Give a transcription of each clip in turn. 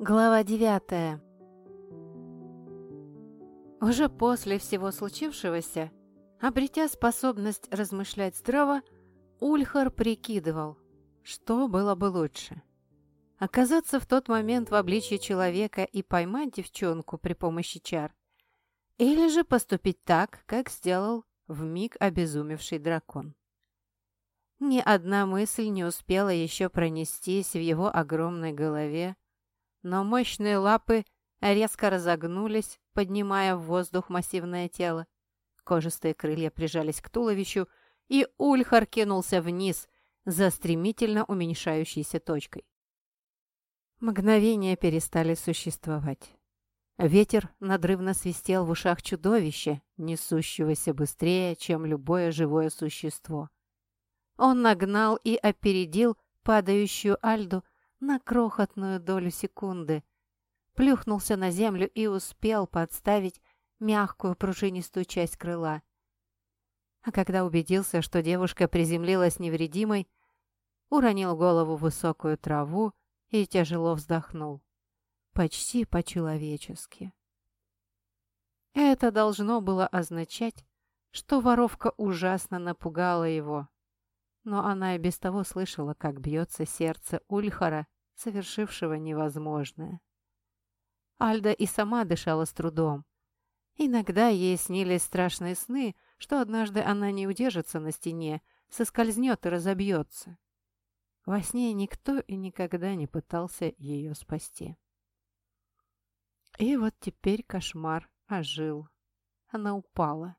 Глава девятая Уже после всего случившегося, обретя способность размышлять здраво, Ульхар прикидывал, что было бы лучше. Оказаться в тот момент в обличье человека и поймать девчонку при помощи чар, или же поступить так, как сделал в миг обезумевший дракон. Ни одна мысль не успела еще пронестись в его огромной голове, но мощные лапы резко разогнулись, поднимая в воздух массивное тело. Кожистые крылья прижались к туловищу, и Ульхар кинулся вниз за стремительно уменьшающейся точкой. Мгновения перестали существовать. Ветер надрывно свистел в ушах чудовища, несущегося быстрее, чем любое живое существо. Он нагнал и опередил падающую Альду на крохотную долю секунды, плюхнулся на землю и успел подставить мягкую пружинистую часть крыла. А когда убедился, что девушка приземлилась невредимой, уронил голову в высокую траву и тяжело вздохнул. Почти по-человечески. Это должно было означать, что воровка ужасно напугала его. Но она и без того слышала, как бьется сердце Ульхара совершившего невозможное. Альда и сама дышала с трудом. Иногда ей снились страшные сны, что однажды она не удержится на стене, соскользнет и разобьется. Во сне никто и никогда не пытался ее спасти. И вот теперь кошмар ожил. Она упала.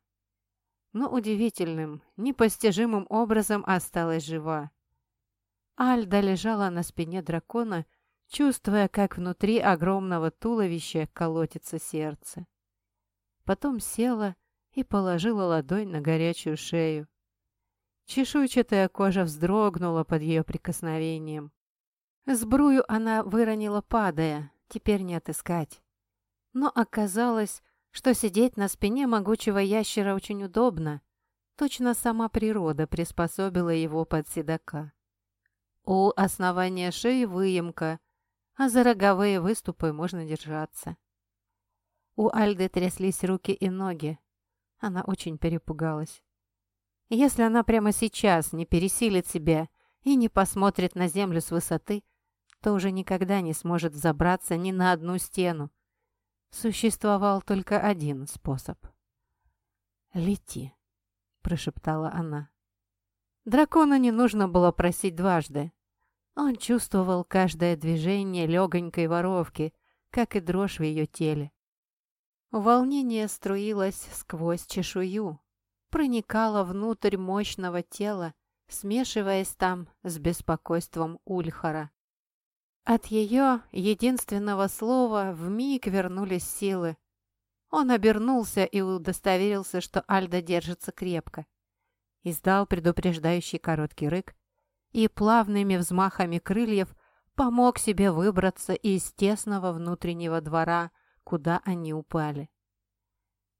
Но удивительным, непостижимым образом осталась жива. Альда лежала на спине дракона, чувствуя, как внутри огромного туловища колотится сердце. Потом села и положила ладонь на горячую шею. Чешуйчатая кожа вздрогнула под ее прикосновением. Сбрую она выронила, падая, теперь не отыскать. Но оказалось, что сидеть на спине могучего ящера очень удобно. Точно сама природа приспособила его под седока. У основания шеи выемка, а за роговые выступы можно держаться. У Альды тряслись руки и ноги. Она очень перепугалась. Если она прямо сейчас не пересилит себя и не посмотрит на землю с высоты, то уже никогда не сможет забраться ни на одну стену. Существовал только один способ. «Лети», — прошептала она. Дракона не нужно было просить дважды. Он чувствовал каждое движение легонькой воровки, как и дрожь в ее теле. Волнение струилось сквозь чешую, проникало внутрь мощного тела, смешиваясь там с беспокойством Ульхара. От ее единственного слова вмиг вернулись силы. Он обернулся и удостоверился, что Альда держится крепко. Издал предупреждающий короткий рык и плавными взмахами крыльев помог себе выбраться из тесного внутреннего двора, куда они упали.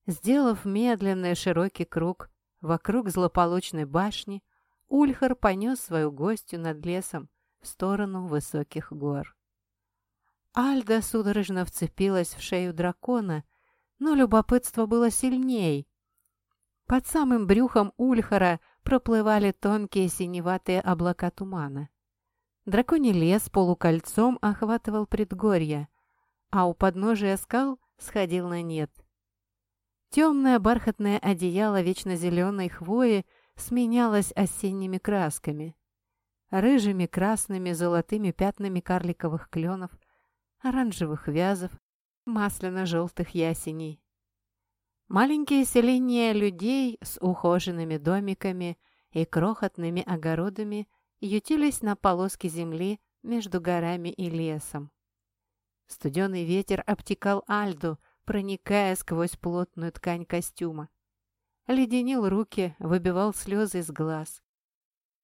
Сделав медленный широкий круг вокруг злополучной башни, Ульхар понес свою гостью над лесом в сторону высоких гор. Альда судорожно вцепилась в шею дракона, но любопытство было сильней, под самым брюхом Ульхара проплывали тонкие синеватые облака тумана. Драконий лес полукольцом охватывал предгорье, а у подножия скал сходил на нет. Темное бархатное одеяло вечно зеленой хвои сменялось осенними красками. Рыжими, красными, золотыми пятнами карликовых кленов, оранжевых вязов, масляно-желтых ясеней. Маленькие селения людей с ухоженными домиками и крохотными огородами ютились на полоске земли между горами и лесом. Студеный ветер обтекал Альду, проникая сквозь плотную ткань костюма. Леденил руки, выбивал слезы из глаз.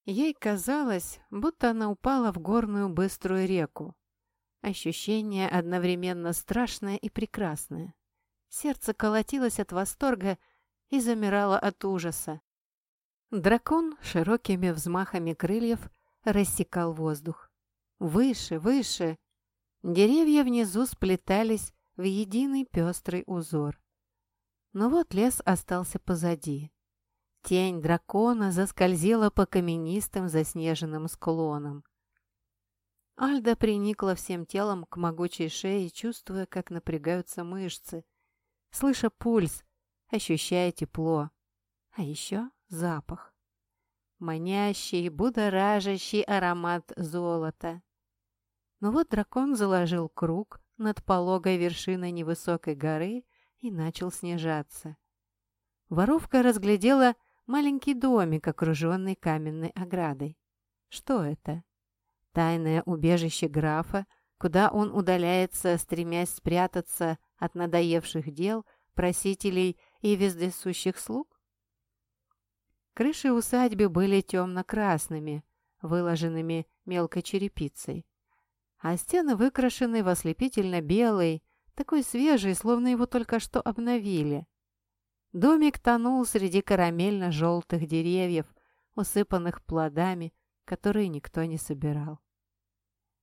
Ей казалось, будто она упала в горную быструю реку. Ощущение одновременно страшное и прекрасное. Сердце колотилось от восторга и замирало от ужаса. Дракон широкими взмахами крыльев рассекал воздух. Выше, выше. Деревья внизу сплетались в единый пестрый узор. Но вот лес остался позади. Тень дракона заскользила по каменистым заснеженным склонам. Альда приникла всем телом к могучей шее, чувствуя, как напрягаются мышцы, слыша пульс, ощущая тепло, а еще запах. Манящий, будоражащий аромат золота. Но вот дракон заложил круг над пологой вершиной невысокой горы и начал снижаться. Воровка разглядела маленький домик, окруженный каменной оградой. Что это? Тайное убежище графа, куда он удаляется, стремясь спрятаться от надоевших дел, просителей и вездесущих слуг? Крыши усадьбы были темно-красными, выложенными мелкой черепицей, а стены выкрашены в ослепительно-белый, такой свежий, словно его только что обновили. Домик тонул среди карамельно-желтых деревьев, усыпанных плодами, которые никто не собирал.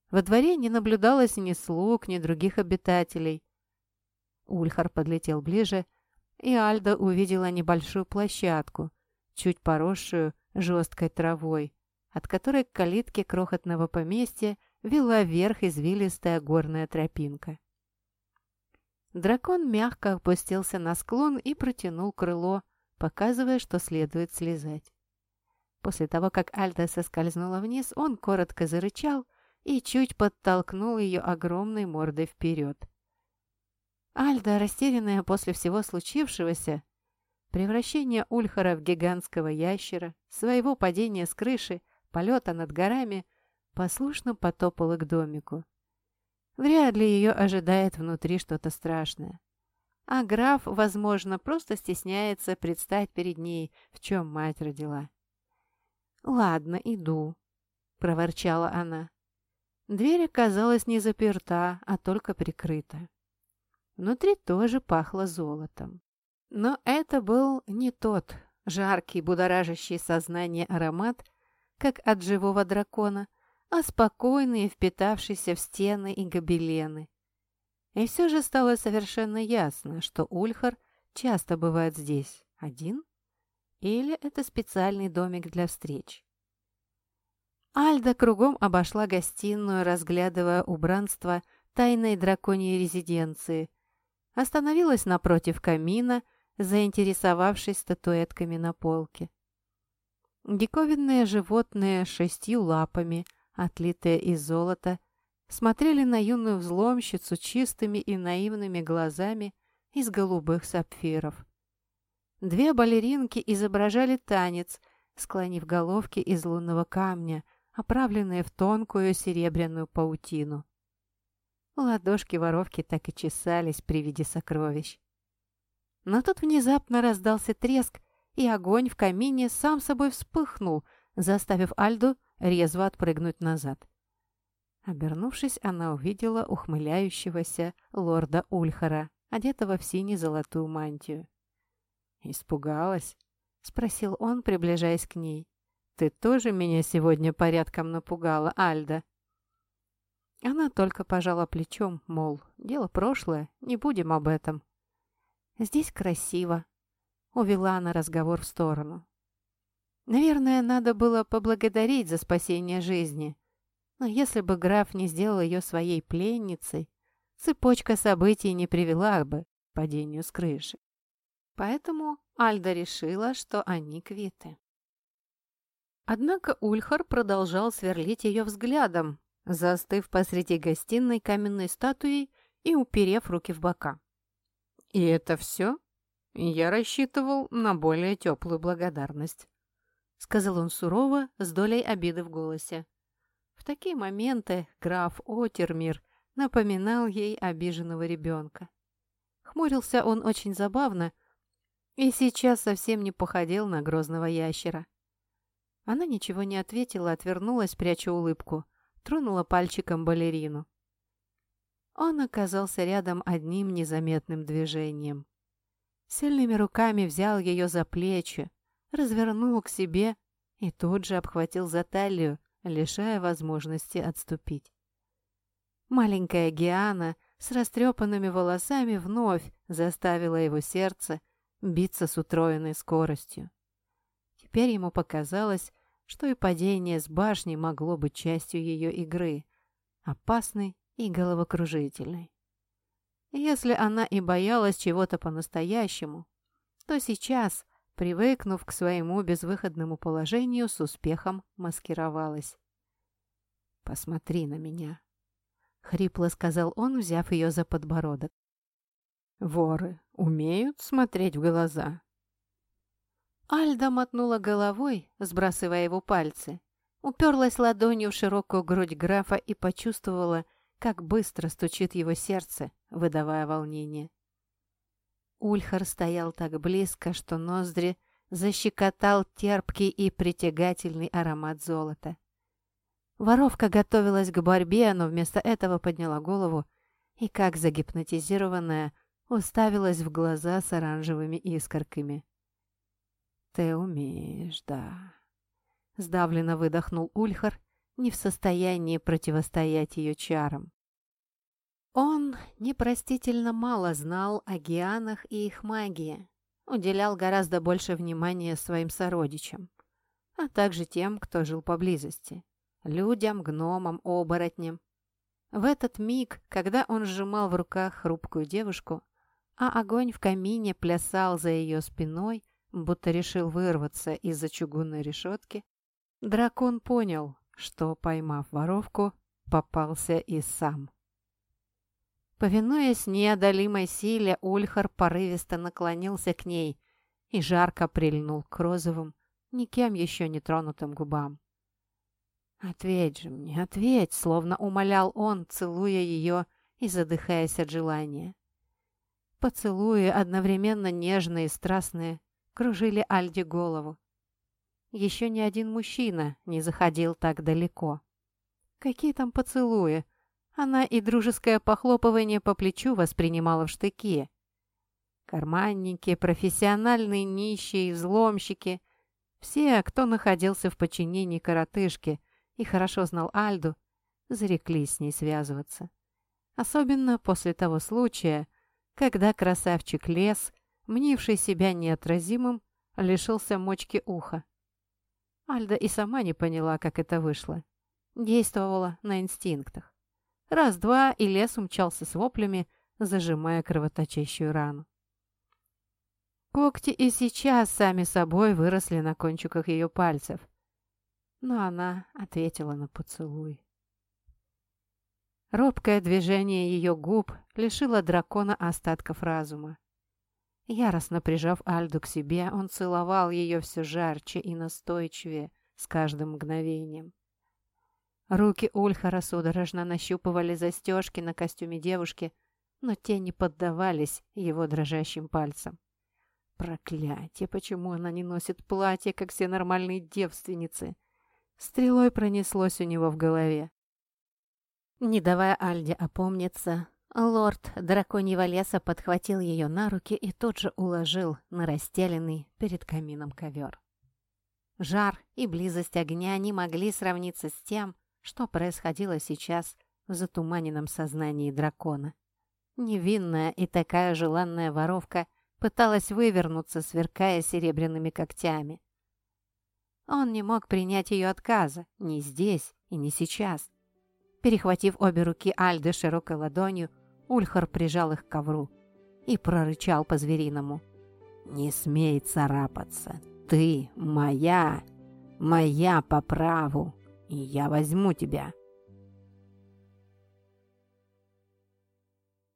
Во дворе не наблюдалось ни слуг, ни других обитателей. Ульхар подлетел ближе, и Альда увидела небольшую площадку, чуть поросшую жесткой травой, от которой к калитке крохотного поместья вела вверх извилистая горная тропинка. Дракон мягко опустился на склон и протянул крыло, показывая, что следует слезать. После того, как Альда соскользнула вниз, он коротко зарычал и чуть подтолкнул ее огромной мордой вперед. Альда, растерянная после всего случившегося, превращения Ульхара в гигантского ящера, своего падения с крыши, полета над горами, послушно потопала к домику. Вряд ли ее ожидает внутри что-то страшное. А граф, возможно, просто стесняется предстать перед ней, в чем мать родила. «Ладно, иду», — проворчала она. Дверь оказалась не заперта, а только прикрыта. Внутри тоже пахло золотом. Но это был не тот жаркий, будоражащий сознание аромат, как от живого дракона — а спокойные, впитавшиеся в стены и гобелены. И все же стало совершенно ясно, что Ульхар часто бывает здесь один, или это специальный домик для встреч. Альда кругом обошла гостиную, разглядывая убранство тайной драконьей резиденции, остановилась напротив камина, заинтересовавшись статуэтками на полке. Диковинные животные с шестью лапами – отлитые из золота, смотрели на юную взломщицу чистыми и наивными глазами из голубых сапфиров. Две балеринки изображали танец, склонив головки из лунного камня, оправленные в тонкую серебряную паутину. Ладошки воровки так и чесались при виде сокровищ. Но тут внезапно раздался треск, и огонь в камине сам собой вспыхнул, заставив Альду резво отпрыгнуть назад. Обернувшись, она увидела ухмыляющегося лорда Ульхара, одетого в сине-золотую мантию. «Испугалась?» — спросил он, приближаясь к ней. «Ты тоже меня сегодня порядком напугала, Альда?» Она только пожала плечом, мол, дело прошлое, не будем об этом. «Здесь красиво», — увела она разговор в сторону. Наверное, надо было поблагодарить за спасение жизни. Но если бы граф не сделал ее своей пленницей, цепочка событий не привела бы к падению с крыши. Поэтому Альда решила, что они квиты. Однако Ульхар продолжал сверлить ее взглядом, застыв посреди гостиной каменной статуей и уперев руки в бока. «И это все? Я рассчитывал на более теплую благодарность». — сказал он сурово, с долей обиды в голосе. В такие моменты граф Отермир напоминал ей обиженного ребенка. Хмурился он очень забавно и сейчас совсем не походил на грозного ящера. Она ничего не ответила, отвернулась, пряча улыбку, тронула пальчиком балерину. Он оказался рядом одним незаметным движением. Сильными руками взял ее за плечи, развернул к себе и тут же обхватил за талию, лишая возможности отступить. Маленькая Гиана с растрепанными волосами вновь заставила его сердце биться с утроенной скоростью. Теперь ему показалось, что и падение с башни могло быть частью ее игры, опасной и головокружительной. Если она и боялась чего-то по-настоящему, то сейчас, привыкнув к своему безвыходному положению, с успехом маскировалась. «Посмотри на меня», — хрипло сказал он, взяв ее за подбородок. «Воры умеют смотреть в глаза?» Альда мотнула головой, сбрасывая его пальцы, уперлась ладонью в широкую грудь графа и почувствовала, как быстро стучит его сердце, выдавая волнение. Ульхар стоял так близко, что ноздри защекотал терпкий и притягательный аромат золота. Воровка готовилась к борьбе, но вместо этого подняла голову и, как загипнотизированная, уставилась в глаза с оранжевыми искорками. «Ты умеешь, да», — сдавленно выдохнул Ульхар, не в состоянии противостоять ее чарам. Он непростительно мало знал о гианах и их магии, уделял гораздо больше внимания своим сородичам, а также тем, кто жил поблизости людям, гномам, оборотням. В этот миг, когда он сжимал в руках хрупкую девушку, а огонь в камине плясал за ее спиной, будто решил вырваться из-за чугунной решетки, дракон понял, что, поймав воровку, попался и сам. Повинуясь неодолимой силе, Ульхар порывисто наклонился к ней и жарко прильнул к розовым, никем еще не тронутым губам. «Ответь же мне, ответь!» — словно умолял он, целуя ее и задыхаясь от желания. Поцелуи, одновременно нежные и страстные, кружили Альде голову. Еще ни один мужчина не заходил так далеко. Какие там поцелуи? Она и дружеское похлопывание по плечу воспринимала в штыки. Карманники, профессиональные нищие, взломщики — все, кто находился в подчинении коротышки — и хорошо знал Альду, зареклись с ней связываться. Особенно после того случая, когда красавчик Лес, мнивший себя неотразимым, лишился мочки уха. Альда и сама не поняла, как это вышло. Действовала на инстинктах. Раз-два, и лес умчался с воплями, зажимая кровоточащую рану. Когти и сейчас сами собой выросли на кончиках ее пальцев но она ответила на поцелуй. Робкое движение ее губ лишило дракона остатков разума. Яростно прижав Альду к себе, он целовал ее все жарче и настойчивее с каждым мгновением. Руки Ульхара судорожно нащупывали застежки на костюме девушки, но те не поддавались его дрожащим пальцам. Проклятие, почему она не носит платье, как все нормальные девственницы? Стрелой пронеслось у него в голове. Не давая Альде опомниться, лорд драконьего леса подхватил ее на руки и тут же уложил на расстеленный перед камином ковер. Жар и близость огня не могли сравниться с тем, что происходило сейчас в затуманенном сознании дракона. Невинная и такая желанная воровка пыталась вывернуться, сверкая серебряными когтями. Он не мог принять ее отказа ни здесь и ни сейчас. Перехватив обе руки Альды широкой ладонью, Ульхар прижал их к ковру и прорычал по-звериному. «Не смей царапаться! Ты моя! Моя по праву! И я возьму тебя!»